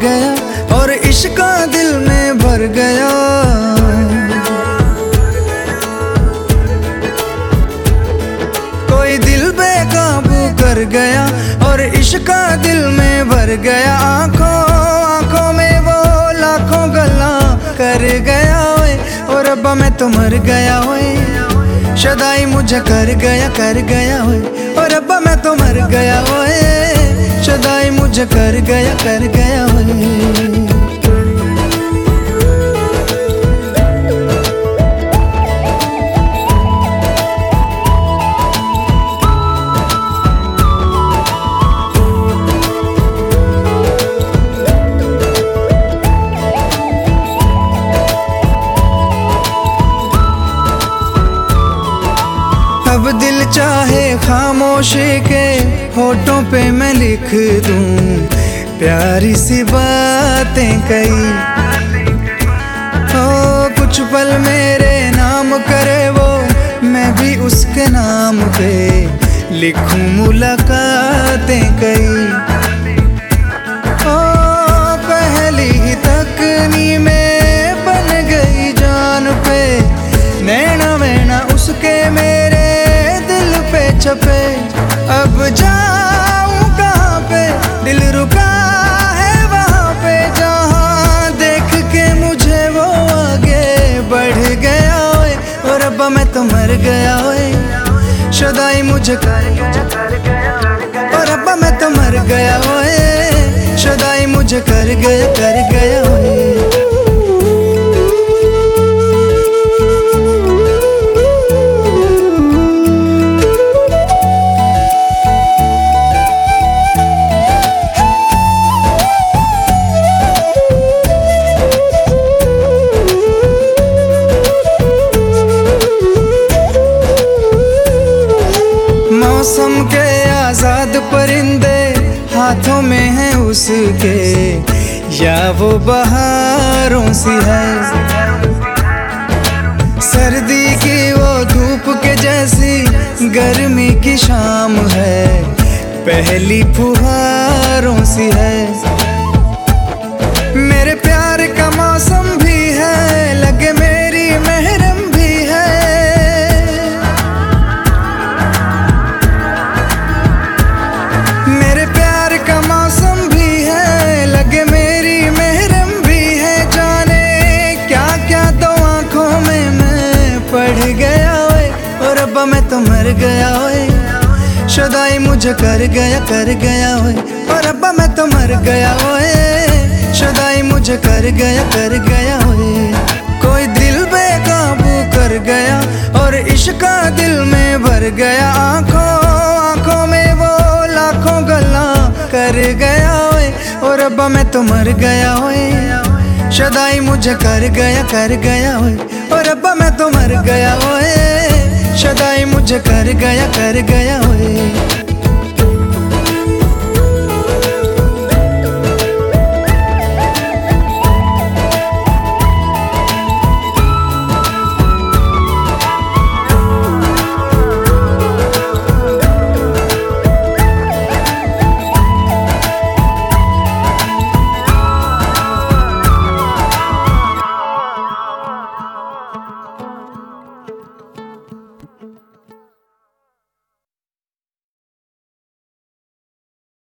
गया और इश्क दिल में भर गया। कोई दिल बेकाबू कर गया और इश्क दिल में भर गया। आँखों आँखों में वो लाखों गला कर गया ओए और अब्बा मैं तो मर गया ओए। शदाई मुझे कर गया कर गया ओए और अब्बा मैं तो मर गया ओए। मुझे कर गया कर गया अब दिल चाहे खामोशी के होठों पे मैं लिख दूँ प्यारी सी बातें कई। हो कुछ पल मेरे नाम करे वो, मैं भी उसके नाम पे लिखूं मुलाकातें कई। अब्बा मैं तो मर गया ओए। शदाई मुझे कर गया। और रब्बा मैं तो मर गया ओए। शदाई मुझे कर गया कर गया ओए। परिंदे हाथों में है उसके, या वो बहारों सी है। सर्दी की वो धूप के जैसी गर्मी की शाम है, पहली फुहारों सी है। तो गया ओए शदाई मुझे कर गया कर गया ओए और अब्बा मैं तो मर गया ओए शदाई मुझे कर गया कर गया ओए कोई दिल बेकाबू कर गया और इश्क दिल में भर गया। आँखों आँखों में वो लाखों गला कर गया ओए और अब्बा मैं तो मर गया ओए शदाई मुझे कर गया कर गया ओए और अब्बा मैं तो मर गया ओए शदाई मुझे कर गया कर गया ओए